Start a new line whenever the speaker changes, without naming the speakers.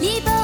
リボ